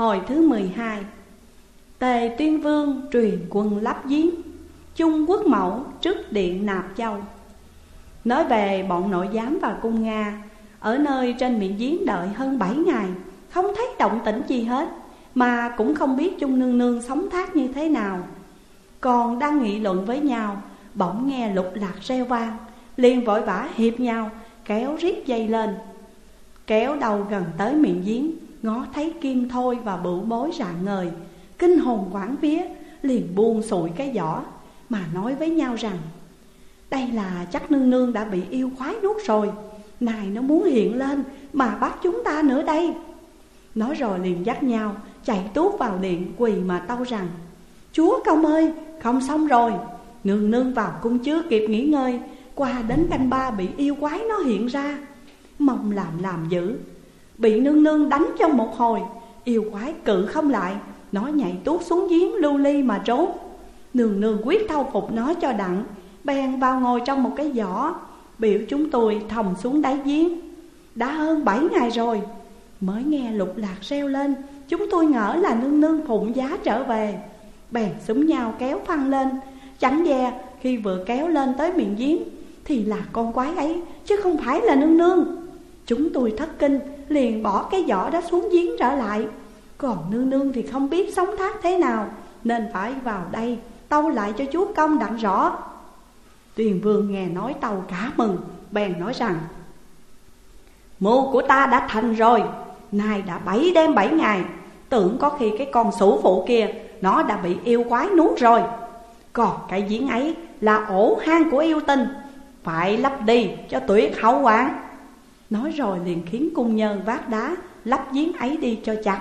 Hồi thứ 12 Tề tuyên vương truyền quân lắp giếng Trung quốc mẫu trước điện nạp châu. Nói về bọn nội giám và cung Nga, Ở nơi trên miệng giếng đợi hơn 7 ngày, Không thấy động tĩnh gì hết, Mà cũng không biết Trung Nương Nương sống thác như thế nào. Còn đang nghị luận với nhau, Bỗng nghe lục lạc reo vang, liền vội vã hiệp nhau, Kéo riết dây lên, Kéo đầu gần tới miệng giếng. Ngó thấy kim thôi và bửu bối rạng ngời. Kinh hồn quảng vía, Liền buông sụi cái giỏ, Mà nói với nhau rằng, Đây là chắc nương nương đã bị yêu khoái nuốt rồi. Này, nó muốn hiện lên Mà bắt chúng ta nữa đây. Nói rồi liền dắt nhau Chạy tuốt vào điện quỳ mà tâu rằng, Chúa công ơi, không xong rồi. Nương nương vào cung chưa kịp nghỉ ngơi, Qua đến canh ba bị yêu quái nó hiện ra. Mong làm làm dữ Bị nương nương đánh trong một hồi, Yêu quái cự không lại, Nó nhảy tuốt xuống giếng lưu ly mà trốn. Nương nương quyết thâu phục nó cho đặng, Bèn vào ngồi trong một cái giỏ, Biểu chúng tôi thòng xuống đáy giếng. Đã hơn bảy ngày rồi, Mới nghe lục lạc reo lên, Chúng tôi ngỡ là nương nương phụng giá trở về. Bèn súng nhau kéo phăng lên, Chẳng dè khi vừa kéo lên tới miệng giếng, Thì là con quái ấy, chứ không phải là nương nương. Chúng tôi thất kinh, liền bỏ cái giỏ đó xuống giếng trở lại. Còn nương nương thì không biết sống thác thế nào, Nên phải vào đây tâu lại cho chúa công đặng rõ. Tuyền vương nghe nói tâu cả mừng, Bèn nói rằng, Mưu của ta đã thành rồi, Nay đã bảy đêm bảy ngày. Tưởng có khi cái con sủ phụ kia, Nó đã bị yêu quái nuốt rồi. Còn cái giếng ấy là ổ hang của yêu tinh, Phải lấp đi cho tuyệt hậu hoạn Nói rồi liền khiến cung nhân vác đá Lắp giếng ấy đi cho chặt.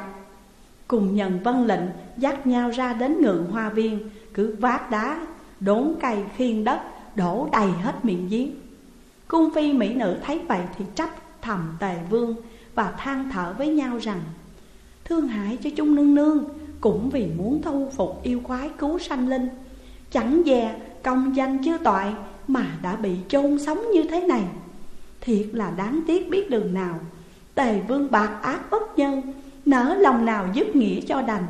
Cùng nhân vân lệnh dắt nhau ra đến ngự hoa viên Cứ vác đá, đốn cây khiên đất Đổ đầy hết miệng giếng. Cung phi mỹ nữ thấy vậy thì trách thầm tề vương Và than thở với nhau rằng Thương hại cho chung nương nương Cũng vì muốn thu phục yêu quái cứu sanh linh. Chẳng dè công danh chưa toại Mà đã bị chôn sống như thế này. Thiệt là đáng tiếc biết đường nào. Tề vương bạc ác bất nhân, Nỡ lòng nào dứt nghĩa cho đành.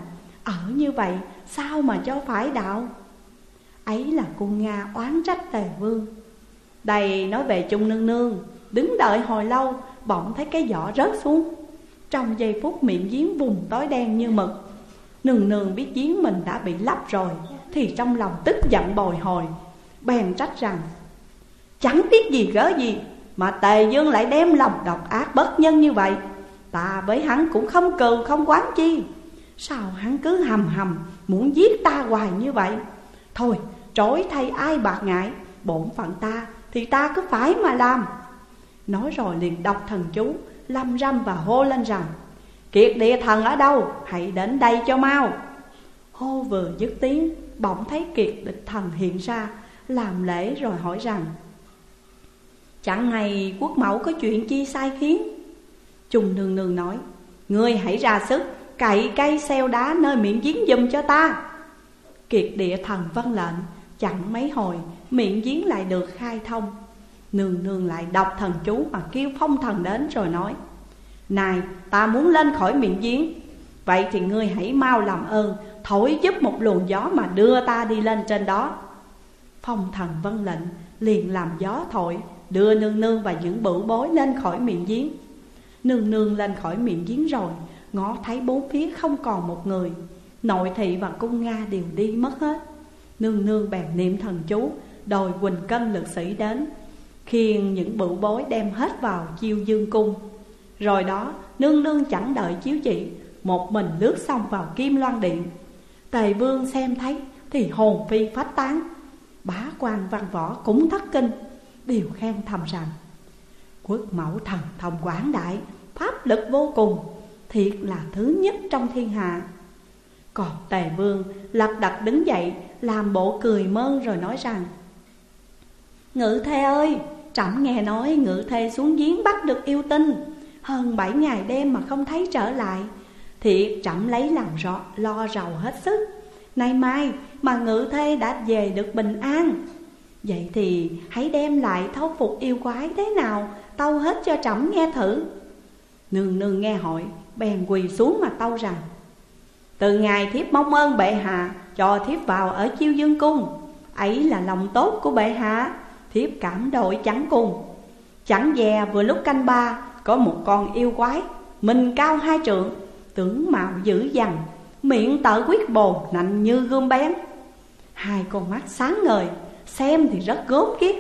Ở như vậy, sao mà cho phải đạo? Ấy là cung Nga oán trách tề vương. Đây, nói về chung nương nương, Đứng đợi hồi lâu, Bỗng thấy cái giỏ rớt xuống. Trong giây phút miệng giếng vùng tối đen như mực, Nương nương biết giếng mình đã bị lấp rồi, Thì trong lòng tức giận bồi hồi, Bèn trách rằng, Chẳng biết gì gỡ gì mà Tề Dương lại đem lòng độc ác bất nhân như vậy, Ta với hắn cũng không cừu, không quán chi. Sao hắn cứ hầm hầm muốn giết ta hoài như vậy? Thôi trối thay ai bạc ngại, Bổn phận ta thì ta cứ phải mà làm. Nói rồi liền đọc thần chú, Lâm râm và hô lên rằng, Kiệt địa thần ở đâu? Hãy đến đây cho mau. Hô vừa dứt tiếng, Bỗng thấy kiệt địch thần hiện ra, Làm lễ rồi hỏi rằng Chẳng hay quốc mẫu có chuyện chi sai khiến. Trùng nương nương nói, Ngươi hãy ra sức cậy cây xeo đá nơi miệng giếng dùm cho ta. Kiệt địa thần vân lệnh, Chẳng mấy hồi, miệng giếng lại được khai thông. Nương nương lại đọc thần chú mà kêu phong thần đến rồi nói, Này, ta muốn lên khỏi miệng giếng. Vậy thì ngươi hãy mau làm ơn, Thổi giúp một luồng gió mà đưa ta đi lên trên đó. Phong thần vân lệnh, liền làm gió thổi Đưa nương nương và những bửu bối lên khỏi miệng giếng. Nương nương lên khỏi miệng giếng rồi, Ngó thấy bốn phía không còn một người. Nội thị và cung Nga đều đi mất hết. Nương nương bèn niệm thần chú, Đòi quỳnh cân lực sĩ đến, Khiêng những bửu bối đem hết vào chiêu dương cung. Rồi đó, nương nương chẳng đợi chiếu chỉ, Một mình lướt xong vào kim loan điện. Tề vương xem thấy, thì hồn phi phách tán. Bá quan văn võ cũng thất kinh đều khen thầm rằng Quốc mẫu thần thông quảng đại Pháp lực vô cùng Thiệt là thứ nhất trong thiên hạ. Còn tề vương lập đặt đứng dậy Làm bộ cười mơn rồi nói rằng Ngự thê ơi Trẫm nghe nói ngự thê xuống giếng bắt được yêu tinh Hơn bảy ngày đêm mà không thấy trở lại Thiệt trẫm lấy làm rõ, lo rầu hết sức. Nay mai mà ngự thê đã về được bình an Vậy thì hãy đem lại thấu phục yêu quái thế nào, Tâu hết cho trẫm nghe thử. Nương nương nghe hỏi, Bèn quỳ xuống mà tâu rằng, Từ ngày thiếp mong ơn bệ hạ, cho thiếp vào ở chiêu dương cung. Ấy là lòng tốt của bệ hạ, Thiếp cảm đội chẳng cùng. Chẳng dè vừa lúc canh ba, Có một con yêu quái, Mình cao hai trượng, Tướng mạo dữ dằn, Miệng tở quyết bồn, nạnh như gươm bén. Hai con mắt sáng ngời Xem thì rất gớm kiếp.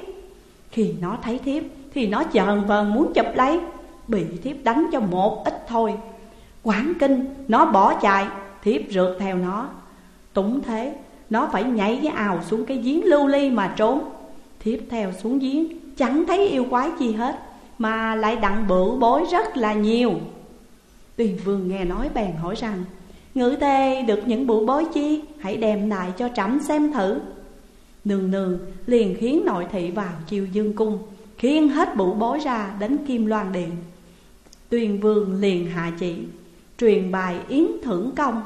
Khi nó thấy thiếp, Thì nó chờn vờn muốn chụp lấy. Bị thiếp đánh cho một ít thôi. Quán kinh, Nó bỏ chạy. Thiếp rượt theo nó. Túng thế, Nó phải nhảy cái ào xuống cái giếng lưu ly mà trốn. Thiếp theo xuống giếng, Chẳng thấy yêu quái chi hết, Mà lại đặng bự bối rất là nhiều. Tuyền vương nghe nói bèn hỏi rằng Ngữ tê được những bụi bối chi? Hãy đem lại cho trẫm xem thử. Nương nương liền khiến nội thị vào chiều dương cung khiến hết bụ bối ra đến kim loan điện. Tuyền vương liền hạ chỉ, Truyền bài yến thưởng công.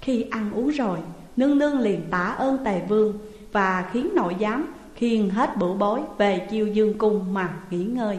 Khi ăn uống rồi, Nương nương liền tả ơn tề vương Và khiến nội giám khiên hết bụ bối về chiêu dương cung mà nghỉ ngơi.